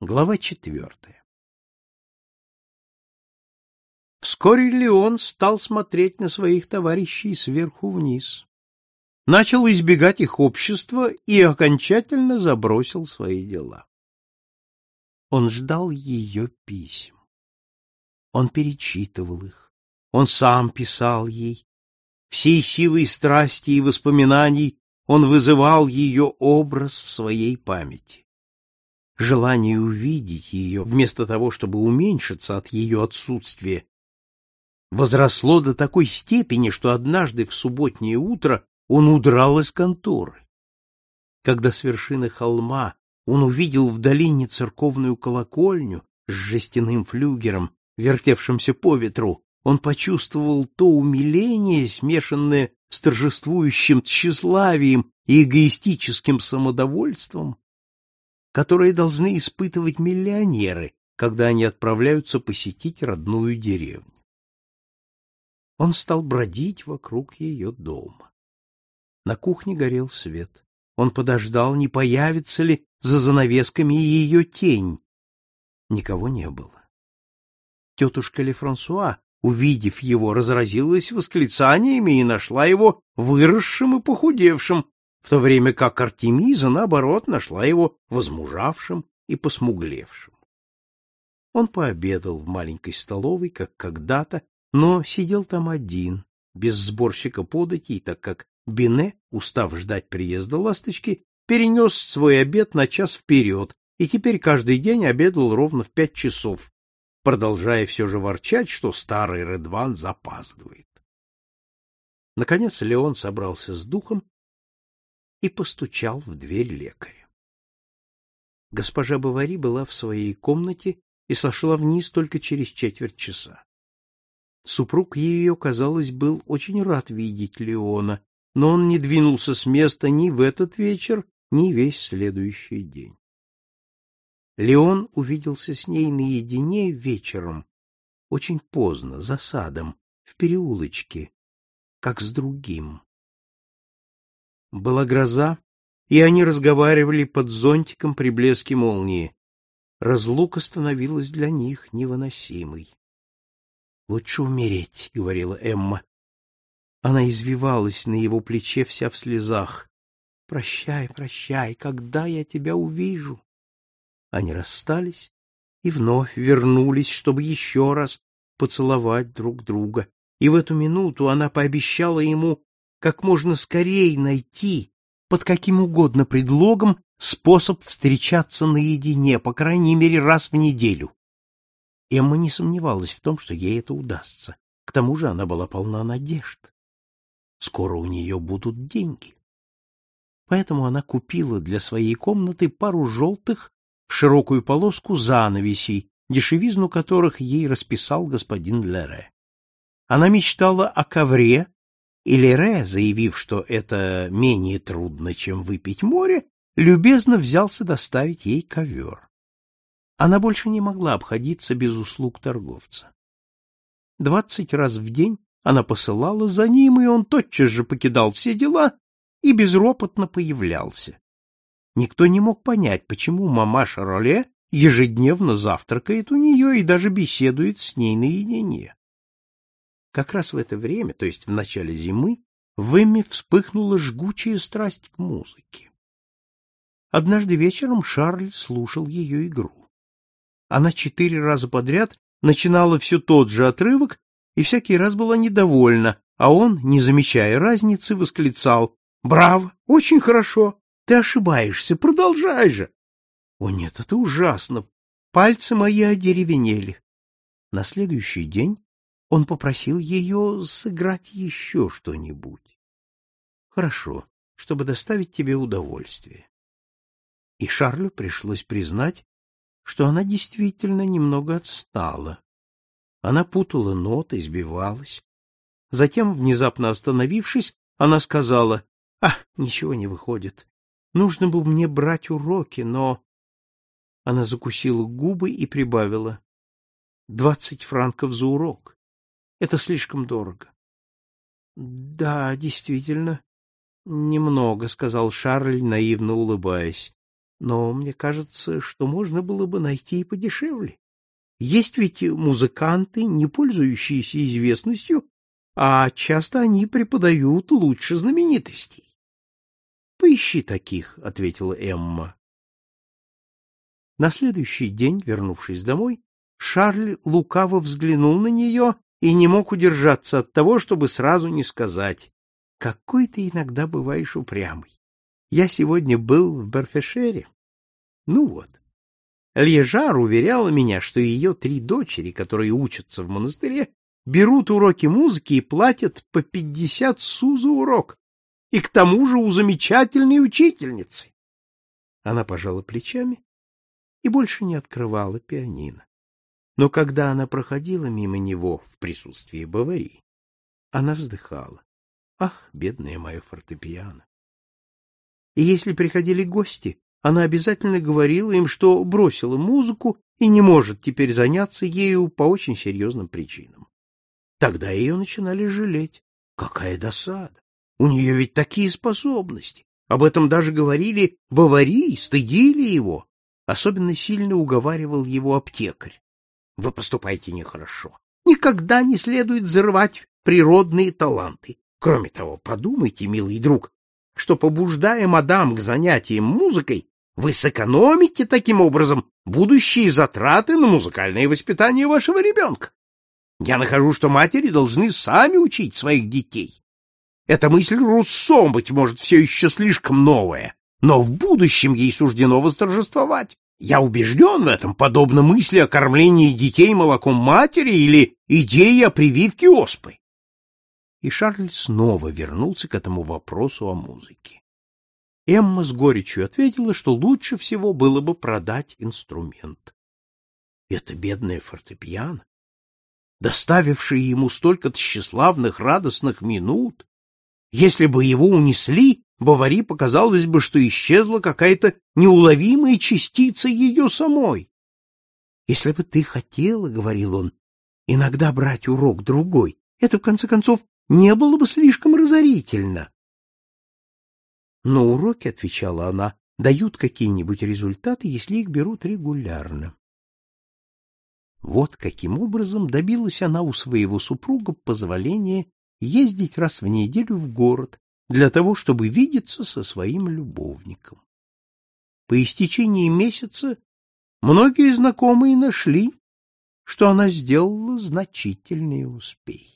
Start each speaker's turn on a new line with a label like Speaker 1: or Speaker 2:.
Speaker 1: Глава четвертая Вскоре Леон стал смотреть на своих товарищей сверху вниз, начал избегать их общества и окончательно забросил свои дела. Он ждал ее писем. Он перечитывал их. Он сам писал ей. Всей силой страсти и воспоминаний он вызывал ее образ в своей памяти. Желание увидеть ее, вместо того, чтобы уменьшиться от ее отсутствия, возросло до такой степени, что однажды в субботнее утро он удрал из конторы. Когда с вершины холма он увидел в долине церковную колокольню с жестяным флюгером, вертевшимся по ветру, он почувствовал то умиление, смешанное с торжествующим тщеславием и эгоистическим самодовольством, которые должны испытывать миллионеры, когда они отправляются посетить родную деревню. Он стал бродить вокруг ее дома. На кухне горел свет. Он подождал, не появится ли за занавесками ее тень. Никого не было. Тетушка Лефрансуа, увидев его, разразилась восклицаниями и нашла его выросшим и похудевшим, в то время как Артемиза, наоборот, нашла его возмужавшим и посмуглевшим. Он пообедал в маленькой столовой, как когда-то, но сидел там один, без сборщика податей, так как Бине, устав ждать приезда ласточки, перенес свой обед на час вперед и теперь каждый день обедал ровно в пять часов, продолжая все же ворчать, что старый Редван запаздывает. Наконец Леон собрался с духом и постучал в дверь лекаря. Госпожа Бавари была в своей комнате и сошла вниз только через четверть часа. Супруг ее, казалось, был очень рад видеть Леона, но он не двинулся с места ни в этот вечер, ни весь следующий день. Леон увиделся с ней наедине вечером, очень поздно, за садом, в переулочке, как с другим. Была гроза, и они разговаривали под зонтиком при блеске молнии. Разлука становилась для них невыносимой. «Лучше умереть», — говорила Эмма. Она извивалась на его плече вся в слезах. «Прощай, прощай, когда я тебя увижу?» Они расстались и вновь вернулись, чтобы еще раз поцеловать друг друга. И в эту минуту она пообещала ему как можно скорее найти, под каким угодно предлогом, способ встречаться наедине, по крайней мере, раз в неделю. Эмма не сомневалась в том, что ей это удастся. К тому же она была полна надежд. Скоро у нее будут деньги. Поэтому она купила для своей комнаты пару желтых в широкую полоску занавесей, дешевизну которых ей расписал господин Лере. Она мечтала о ковре, и Лере, заявив, что это менее трудно, чем выпить море, любезно взялся доставить ей ковер. Она больше не могла обходиться без услуг торговца. Двадцать раз в день она посылала за ним, и он тотчас же покидал все дела и безропотно появлялся. Никто не мог понять, почему мама Шароле ежедневно завтракает у нее и даже беседует с ней наедине. Как раз в это время, то есть в начале зимы, в Эмме вспыхнула жгучая страсть к музыке. Однажды вечером Шарль слушал ее игру. Она четыре раза подряд начинала все тот же отрывок и всякий раз была недовольна, а он, не замечая разницы, восклицал «Браво! Очень хорошо! Ты ошибаешься, продолжай же. О нет, это ужасно. Пальцы мои одеревенели. На следующий день он попросил ее сыграть еще что-нибудь. Хорошо, чтобы доставить тебе удовольствие. И Шарлю пришлось признать, что она действительно немного отстала. Она путала ноты, избивалась. Затем, внезапно остановившись, она сказала, «А, ничего не выходит. Нужно бы мне брать уроки, но... Она закусила губы и прибавила. Двадцать франков за урок. Это слишком дорого. Да, действительно, немного, сказал Шарль, наивно улыбаясь. Но мне кажется, что можно было бы найти и подешевле. Есть ведь музыканты, не пользующиеся известностью, а часто они преподают лучше знаменитостей. — Поищи таких, — ответила Эмма. На следующий день, вернувшись домой, Шарль лукаво взглянул на нее и не мог удержаться от того, чтобы сразу не сказать «Какой ты иногда бываешь упрямый! Я сегодня был в Барфешере». Ну вот. Льежар уверяла меня, что ее три дочери, которые учатся в монастыре, берут уроки музыки и платят по пятьдесят су за урок, и к тому же у замечательной учительницы. Она пожала плечами и больше не открывала пианино. Но когда она проходила мимо него в присутствии Баварии, она вздыхала. Ах, бедное мое фортепиано! И если приходили гости, она обязательно говорила им, что бросила музыку и не может теперь заняться ею по очень серьезным причинам. Тогда ее начинали жалеть. Какая досада! У нее ведь такие способности. Об этом даже говорили Баварии, стыдили его. Особенно сильно уговаривал его аптекарь. Вы поступаете нехорошо. Никогда не следует взрывать природные таланты. Кроме того, подумайте, милый друг, что, побуждая мадам к занятиям музыкой, вы сэкономите таким образом будущие затраты на музыкальное воспитание вашего ребенка. Я нахожу, что матери должны сами учить своих детей. Эта мысль Руссо, быть может, все еще слишком новая, но в будущем ей суждено восторжествовать. Я убежден в этом, подобно мысли о кормлении детей молоком матери или идее о прививке оспы. И Шарль снова вернулся к этому вопросу о музыке. Эмма с горечью ответила, что лучше всего было бы продать инструмент. Это бедное фортепиано, доставившее ему столько тщеславных радостных минут, если бы его унесли, Бавари показалось бы, что исчезла какая-то неуловимая частица ее самой. «Если бы ты хотела, — говорил он, — иногда брать урок другой, это, в конце концов, не было бы слишком разорительно». Но уроки, — отвечала она, — дают какие-нибудь результаты, если их берут регулярно. Вот каким образом добилась она у своего супруга позволения ездить раз в неделю в город для того, чтобы видеться со своим любовником. По истечении месяца многие знакомые нашли, что она сделала значительные успехи.